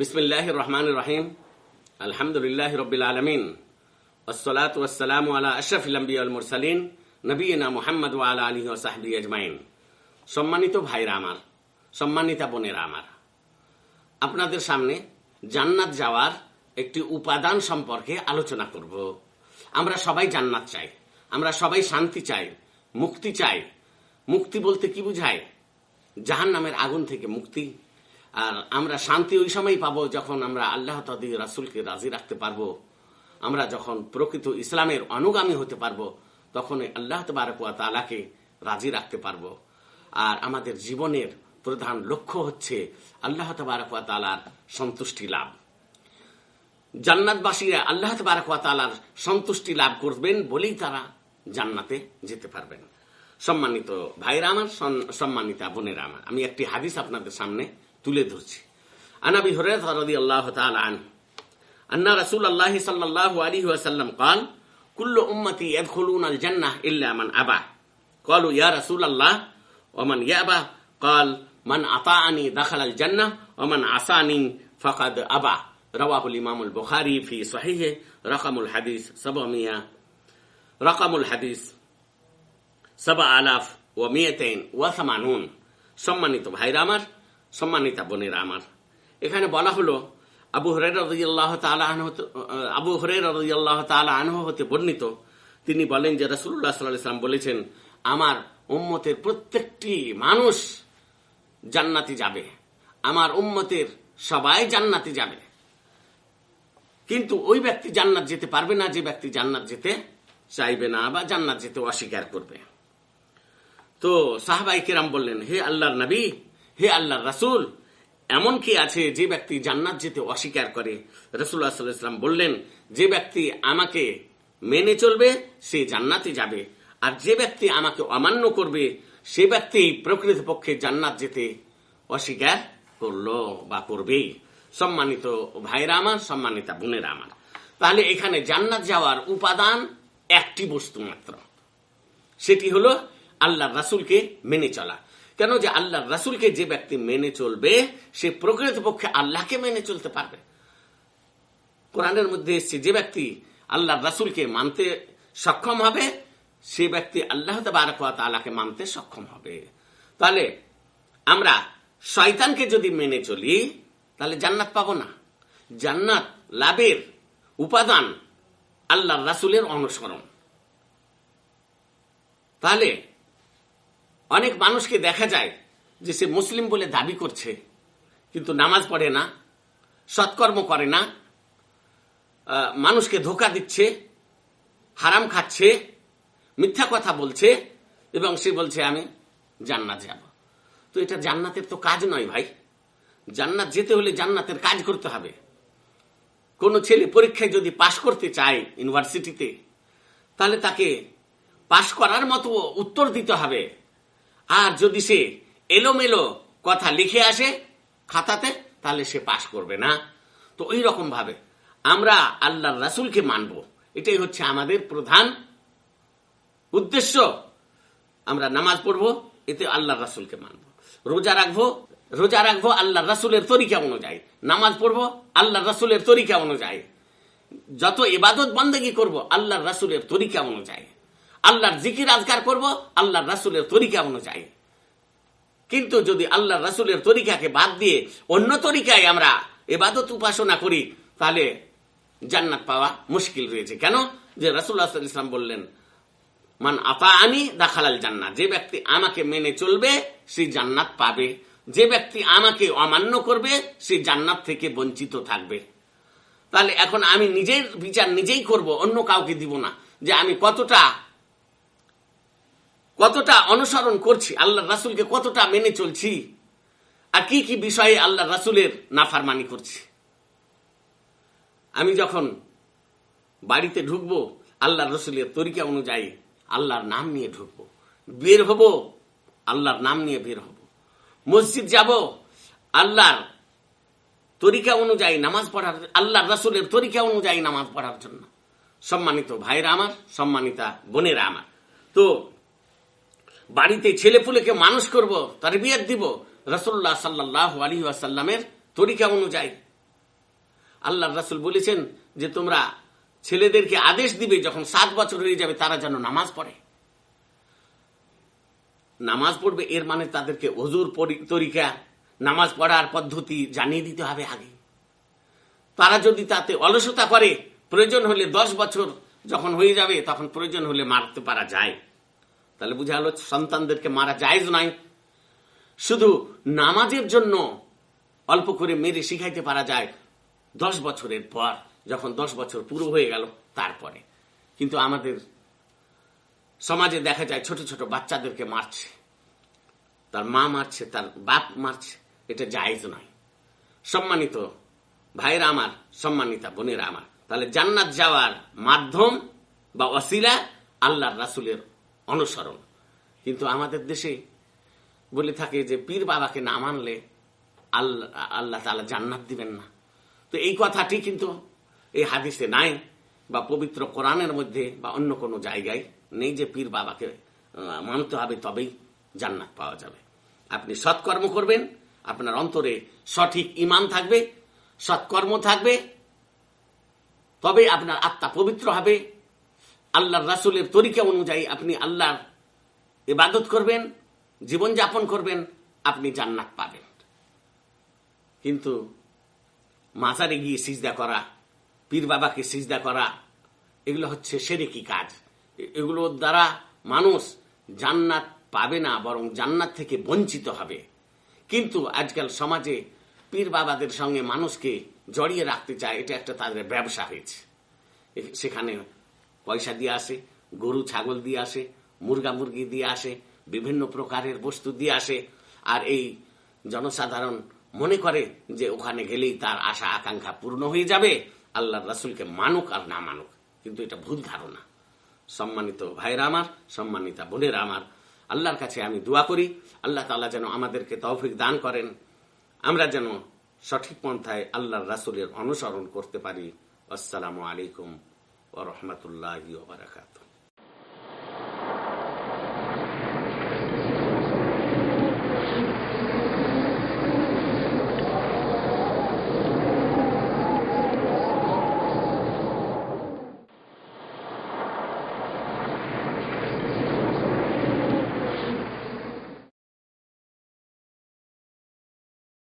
বিসমিল্লাহ রহমান রাহিম আলহামদুলিল্লাহ রবিল আলমিন। ওসলাত ওসালাম আলা আশরফিলাম্বি মুরসালিন, নবীনা মোহাম্মদ ওয়ালা আলী ও সাহবি আজমাইন। সম্মানিত ভাইরা আমার, সম্মানিতা বোনেরা আমার, আপনাদের সামনে জান্নাত যাওয়ার একটি উপাদান সম্পর্কে আলোচনা করব। আমরা সবাই জান্নাত চাই, আমরা সবাই শান্তি চাই, মুক্তি চাই। মুক্তি বলতে কি বুঝায়? জাহান নামের আগুন থেকে মুক্তি আর আমরা শান্তি ওই সময় পাবো যখন আমরা আল্লাহ তাদি রাসুলকে রাজি রাখতে পারব। আমরা যখন প্রকৃত ইসলামের অনুগামী হতে পারব তখন আল্লাহ তবারকুয়া তালাকে রাজি রাখতে পারব। আর আমাদের জীবনের প্রধান লক্ষ্য হচ্ছে আল্লাহ তবারকুয়া তালার সন্তুষ্টি লাভ। জান্নাতবাসীরা আল্লাহ তবারকুয়া তালার সন্তুষ্টি লাভ করবেন বলেই তারা জান্নাতে যেতে পারবেন। সম্মানিত ভাইরা আমার সম্মানিতা বোনেরা আমার, আমি একটি হাদিস আপনাদের সামনে তুলে ধরছি আনাবি হরেত রদি আল্লাহ তাআলা আনহু أن رسول الله صلى الله عليه وسلم قال كل أمتي يدخلون الجنة إلا من أبى قالوا يا رسول الله ومن يأبى قال من أطاعني دخل الجنة ومن عصاني فقد أبى رواه الإمام البخاري في صحيحه رقم الحديث 700 رقم الحديث সাবা আলাফ ও মিয়েতেন ওয়াসামানুন সম্মানিত ভাইরা আমার সম্মানিত বোনেরা আমার। এখানে বলা হলো, আবু হরে তাআলা আনহু আবু তাআলা আনহু হতে বর্ণিত। তিনি বলেন যে আলাইহি সাল্লাম বলেছেন, আমার উম্মতের প্রত্যেকটি মানুষ জান্নাতি যাবে। আমার উম্মতের সবাই জান্নাতি যাবে। কিন্তু ওই ব্যক্তি জান্নাত যেতে পারবে না, যে ব্যক্তি জান্নাত যেতে চাইবে না বা জান্নাত যেতে অস্বীকার করবে। তো সাহাবাই কিরাম বললেন, হে আল্লাহর নবী হে আল্লাহ রাসূল, এমন কি আছে যে ব্যক্তি জান্নাত যেতে অস্বীকার করে? রসুল্লাহ সাল্লাম বললেন, যে ব্যক্তি আমাকে মেনে চলবে, সে জান্নাতে যাবে। আর যে ব্যক্তি আমাকে অমান্য করবে, সে ব্যক্তি প্রকৃতপক্ষে জান্নাত যেতে অস্বীকার করল বা করবেই। সম্মানিত ভাইরা আমার, সম্মানিতা বোনেরা আমার, তাহলে এখানে জান্নাত যাওয়ার উপাদান একটি বস্তু মাত্র। সেটি হলো আল্লাহ রাসুলকে মেনে চলা। কেন যে আল্লাহ রাসুলকে যে ব্যক্তি মেনে চলবে, সে প্রকৃতপক্ষে আল্লাহকে মেনে চলতে পারবে? কোরআনের মধ্যে এসছে, যে ব্যক্তি আল্লাহ রাসুলকে মানতে সক্ষম হবে, সে ব্যক্তি আল্লাহ তালাকে মানতে সক্ষম হবে। তাহলে আমরা শয়তানকে যদি মেনে চলি, তাহলে জান্নাত পাবো না। জান্নাত লাভের উপাদান আল্লাহ রাসুলের অনুসরণ। তাহলে অনেক মানুষকে দেখা যায় যে সে মুসলিম বলে দাবি করছে, কিন্তু নামাজ পড়ে না, সৎকর্ম করে না মানুষকে ধোকা দিচ্ছে, হারাম খাচ্ছে, মিথ্যা কথা বলছে, এবং সে বলছে, আমি জান্নাত যাব। তো এটা জান্নাতের তো কাজ নয় ভাই। জান্নাত যেতে হলে জান্নাতের কাজ করতে হবে। কোন ছেলে পরীক্ষায় যদি পাশ করতে চায় ইউনিভার্সিটিতে, তাহলে তাকে পাশ করার মতো উত্তর দিতে হবে। আর যদি সে এলোমেলো কথা লিখে আসে খাতাতে, তাহলে সে পাশ করবে না। তো ওই রকম ভাবে আমরা আল্লাহ রাসুলকে মানব। এটাই হচ্ছে আমাদের প্রধান উদ্দেশ্য। আমরা নামাজ পড়ব, এতে আল্লাহ রাসুলকে মানব। রোজা রাখব রোজা রাখব আল্লাহ রাসুলের তরিকা অনুযায়ী। নামাজ পড়ব আল্লাহ রাসুলের তরিকা অনুযায়ী। যত ইবাদত বন্দেগি করব, আল্লাহর রাসুলের তরিকা অনুযায়ী। আল্লাহর জিকির আজগার করব, আল্লাহর রাসুলের তরিকা অনুযায়ী। কিন্তু যদি আল্লাহর রাসুলের তরিকাকে বাদ দিয়ে অন্য তরিকায় আমরা এবাদত উপাসনা করি, তাহলে জান্নাত পাওয়া মুশকিল রয়েছে। কেন? যে রাসুল্লাহ ইসলাম বললেন, মান আপা আনি দাখালাল জান্নাত। যে ব্যক্তি আমাকে মেনে চলবে, সে জান্নাত পাবে। যে ব্যক্তি আমাকে অমান্য করবে, সে জান্নাত থেকে বঞ্চিত থাকবে। তাহলে এখন আমি নিজের বিচার নিজেই করব, অন্য কাউকে দিব না। যে আমি কতটা কতটা অনুসরণ করছি? আল্লাহ রাসুলকে কতটা মেনে চলছি? আর কি কি বিষয়ে আল্লাহ রাসুলের নাফারমানি করছি? আমি যখন বাড়িতে ঢুকবো আল্লাহ রসুলের তরিকা অনুযায়ী আল্লাহর নাম নিয়ে ঢুকবো। বের হব, আল্লাহর নাম নিয়ে বের হব। মসজিদ যাব, আল্লাহর তরিকা অনুযায়ী নামাজ পড়ার আল্লাহ রসুলের তরিকা অনুযায়ী নামাজ পড়ার জন্য। সম্মানিত ভাইরা আমার, সম্মানিতা বোনেরা আমার। তো বাড়িতে ছেলে পুলেকে মানুষ করব তার বিয়ার দিব রসুল্লাহ সাল্লাহ আলী আসাল্লামের তরিকা অনুযায়ী। আল্লাহ রাসুল বলেছেন যে তোমরা ছেলেদেরকে আদেশ দিবে, যখন সাত বছর হয়ে যাবে তারা যেন নামাজ পড়ে। নামাজ পড়বে, এর মানে তাদেরকে অজুর তরিকা, নামাজ পড়ার পদ্ধতি জানিয়ে দিতে হবে আগে। তারা যদি তাতে অলসতা করে, প্রয়োজন হলে দশ বছর যখন হয়ে যাবে, তখন প্রয়োজন হলে মারতে পারা যায়। তাহলে বুঝা হলো সন্তানদেরকে মারা যায় নাই। শুধু নামাজের জন্য অল্প করে মেরে শিখাইতে পারা যায় দশ বছরের পর, যখন দশ বছর পুরো হয়ে গেল তারপরে। কিন্তু আমাদের সমাজে দেখা যায় ছোট ছোট বাচ্চাদেরকে মারছে। তার মা মারছে, তার বাপ মারছে, এটা জায়েজ নয় সম্মানিত ভাইরা আমার, সম্মানিতা বোনেরা আমার, তাহলে জান্নাত যাওয়ার মাধ্যম বা অসিলা আল্লাহর রাসুলের অনুসরণ। কিন্তু আমাদের দেশে বলে থাকে যে, পীর বাবাকে না মানলে আল্লাহ আল্লাহ তালা জান্নাত দিবেন না। তো এই কথাটি কিন্তু এই হাদিসে নাই বা পবিত্র কোরআনের মধ্যে বা অন্য কোনো জায়গায় নেই যে, পীর বাবাকে মানতে হবে তবেই জান্নাত পাওয়া যাবে। আপনি সৎকর্ম করবেন, আপনার অন্তরে সঠিক ইমান থাকবে, সৎকর্ম থাকবে তবে আপনার আত্মা পবিত্র হবে। আল্লাহর রাসুলের তরিকা অনুযায়ী আপনি আল্লাহর ইবাদত করবেন জীবন যাপন করবেন, আপনি জান্নাত পাবেন। কিন্তু মাজারে গিয়ে সিজদা করা, পীর বাবাকে সিজদা করা, এগুলো হচ্ছে সেরেকি কাজ। এ- এগুলোর দ্বারা মানুষ জান্নাত পাবে না, বরং জান্নাত থেকে বঞ্চিত হবে। কিন্তু আজকাল সমাজে পীর বাবাদের সঙ্গে মানুষকে জড়িয়ে রাখতে চায়, এটা একটা তাদের ব্যবসা হয়েছে। সেখানে পয়সা দিয়ে আসে, গরু, ছাগল দিয়ে আসে, মুরগা, মুরগি দিয়ে আসে, বিভিন্ন প্রকারের বস্তু দিয়ে আসে। আর এই জনসাধারণ মনে করে যে ওখানে গেলেই তার আশা, আকাঙ্ক্ষা পূর্ণ হয়ে যাবে আল্লাহ রাসুলকে মানুক আর না মানুক। কিন্তু এটা ভুল ধারণা। সম্মানিত ভাইরা আমার, সম্মানিতা বোনেরা আমার, আল্লাহর কাছে আমি দোয়া করি, আল্লাহ তালা যেন আমাদেরকে তৌফিক দান করেন। আমরা যেন সঠিক পন্থায় আল্লাহর রাসুলের অনুসরণ করতে পারি। আসসালামু আলাইকুম। ورحمة الله وبركاته.